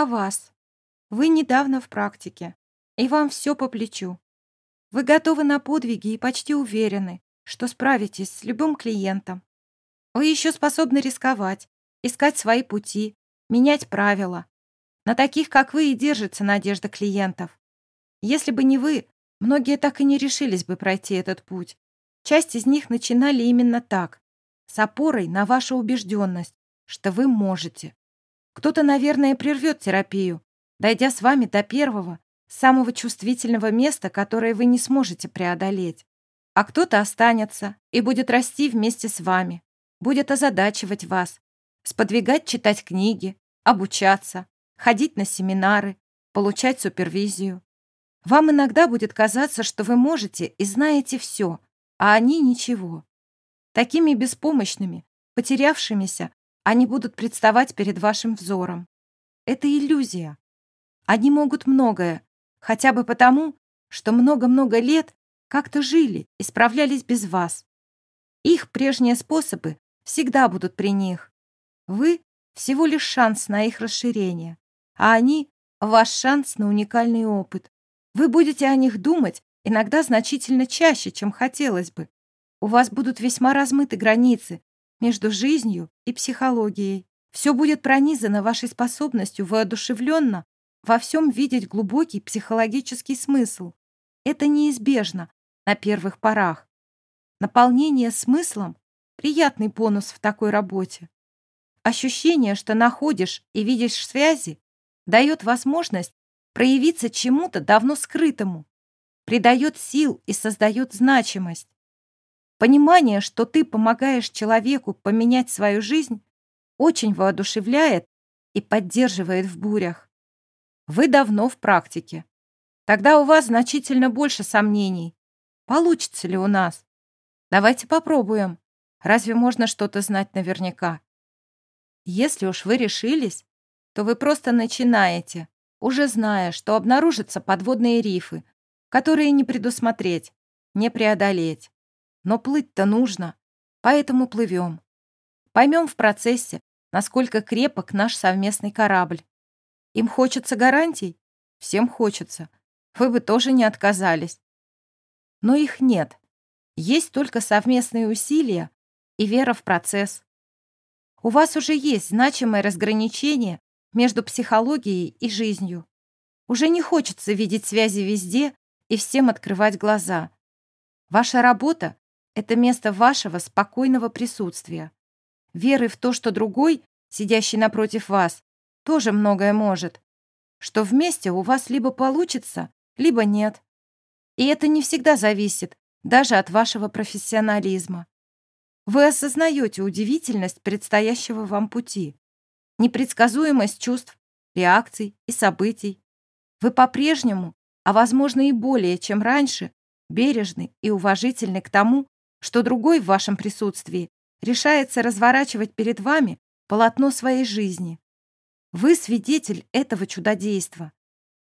о вас. Вы недавно в практике, и вам все по плечу. Вы готовы на подвиги и почти уверены, что справитесь с любым клиентом. Вы еще способны рисковать, искать свои пути, менять правила. На таких, как вы, и держится надежда клиентов. Если бы не вы, многие так и не решились бы пройти этот путь. Часть из них начинали именно так, с опорой на вашу убежденность, что вы можете. Кто-то, наверное, прервет терапию, дойдя с вами до первого, самого чувствительного места, которое вы не сможете преодолеть. А кто-то останется и будет расти вместе с вами, будет озадачивать вас, сподвигать читать книги, обучаться, ходить на семинары, получать супервизию. Вам иногда будет казаться, что вы можете и знаете все, а они ничего. Такими беспомощными, потерявшимися, они будут представать перед вашим взором. Это иллюзия. Они могут многое, хотя бы потому, что много-много лет как-то жили и справлялись без вас. Их прежние способы всегда будут при них. Вы — всего лишь шанс на их расширение, а они — ваш шанс на уникальный опыт. Вы будете о них думать иногда значительно чаще, чем хотелось бы. У вас будут весьма размыты границы между жизнью и психологией. Все будет пронизано вашей способностью воодушевленно во всем видеть глубокий психологический смысл. Это неизбежно на первых порах. Наполнение смыслом — приятный бонус в такой работе. Ощущение, что находишь и видишь связи, дает возможность проявиться чему-то давно скрытому, придает сил и создает значимость. Понимание, что ты помогаешь человеку поменять свою жизнь, очень воодушевляет и поддерживает в бурях. Вы давно в практике. Тогда у вас значительно больше сомнений. Получится ли у нас? Давайте попробуем. Разве можно что-то знать наверняка? Если уж вы решились, то вы просто начинаете, уже зная, что обнаружатся подводные рифы, которые не предусмотреть, не преодолеть. Но плыть-то нужно, поэтому плывем. Поймем в процессе, насколько крепок наш совместный корабль. Им хочется гарантий? Всем хочется. Вы бы тоже не отказались. Но их нет. Есть только совместные усилия и вера в процесс. У вас уже есть значимое разграничение между психологией и жизнью. Уже не хочется видеть связи везде и всем открывать глаза. Ваша работа это место вашего спокойного присутствия. Веры в то, что другой, сидящий напротив вас, тоже многое может. Что вместе у вас либо получится, либо нет. И это не всегда зависит даже от вашего профессионализма. Вы осознаете удивительность предстоящего вам пути, непредсказуемость чувств, реакций и событий. Вы по-прежнему, а возможно и более, чем раньше, бережны и уважительны к тому, что другой в вашем присутствии решается разворачивать перед вами полотно своей жизни. Вы свидетель этого чудодейства.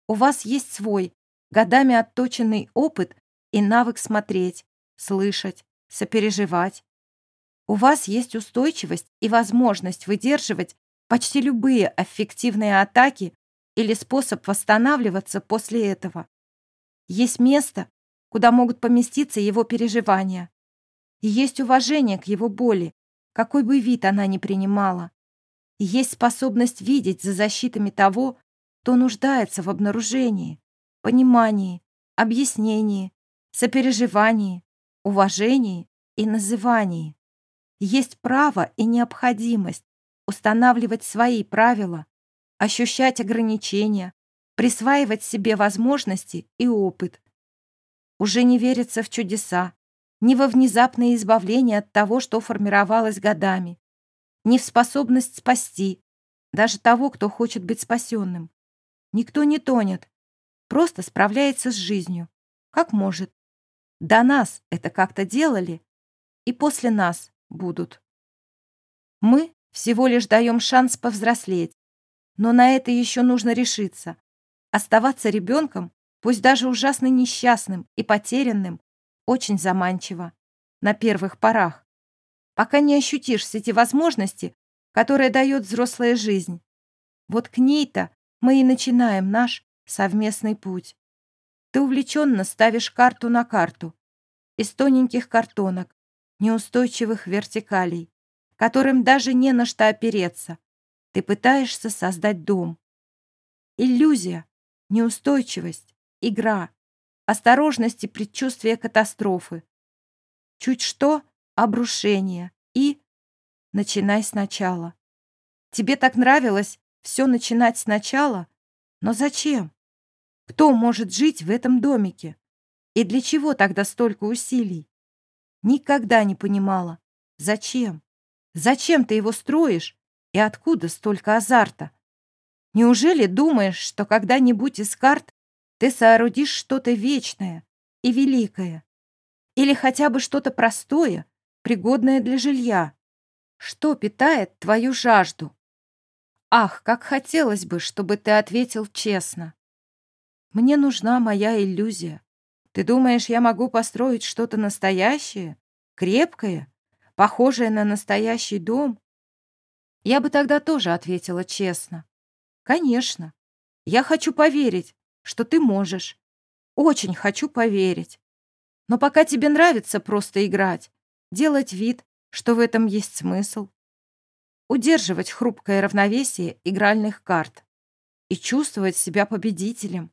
У вас есть свой, годами отточенный опыт и навык смотреть, слышать, сопереживать. У вас есть устойчивость и возможность выдерживать почти любые аффективные атаки или способ восстанавливаться после этого. Есть место, куда могут поместиться его переживания, и есть уважение к его боли, какой бы вид она ни принимала. И есть способность видеть за защитами того, кто нуждается в обнаружении, понимании, объяснении, сопереживании, уважении и назывании. Есть право и необходимость устанавливать свои правила, ощущать ограничения, присваивать себе возможности и опыт. Уже не верится в чудеса, ни во внезапное избавление от того, что формировалось годами, ни в способность спасти даже того, кто хочет быть спасенным. Никто не тонет, просто справляется с жизнью, как может. До нас это как-то делали, и после нас будут. Мы всего лишь даем шанс повзрослеть, но на это еще нужно решиться. Оставаться ребенком, пусть даже ужасно несчастным и потерянным, очень заманчиво. На первых порах. Пока не ощутишь все эти возможности, которые дает взрослая жизнь. Вот к ней-то мы и начинаем наш совместный путь. Ты увлеченно ставишь карту на карту из тоненьких картонок, неустойчивых вертикалей, которым даже не на что опереться. Ты пытаешься создать дом. Иллюзия, неустойчивость, игра, осторожность и предчувствие катастрофы. Чуть что — обрушение и... Начинай сначала. Тебе так нравилось все начинать сначала? Но зачем? Кто может жить в этом домике? И для чего тогда столько усилий? Никогда не понимала. Зачем? Зачем ты его строишь? И откуда столько азарта? Неужели думаешь, что когда-нибудь из карт ты соорудишь что-то вечное и великое? Или хотя бы что-то простое, пригодное для жилья? Что питает твою жажду? Ах, как хотелось бы, чтобы ты ответил честно. Мне нужна моя иллюзия. Ты думаешь, я могу построить что-то настоящее, крепкое, похожее на настоящий дом? Я бы тогда тоже ответила честно. Конечно. Я хочу поверить, что ты можешь. Очень хочу поверить. Но пока тебе нравится просто играть, делать вид, что в этом есть смысл, удерживать хрупкое равновесие игральных карт и чувствовать себя победителем,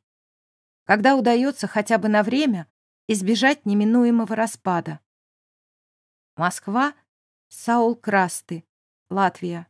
когда удается хотя бы на время избежать неминуемого распада. Москва, Саул Красты, Латвия.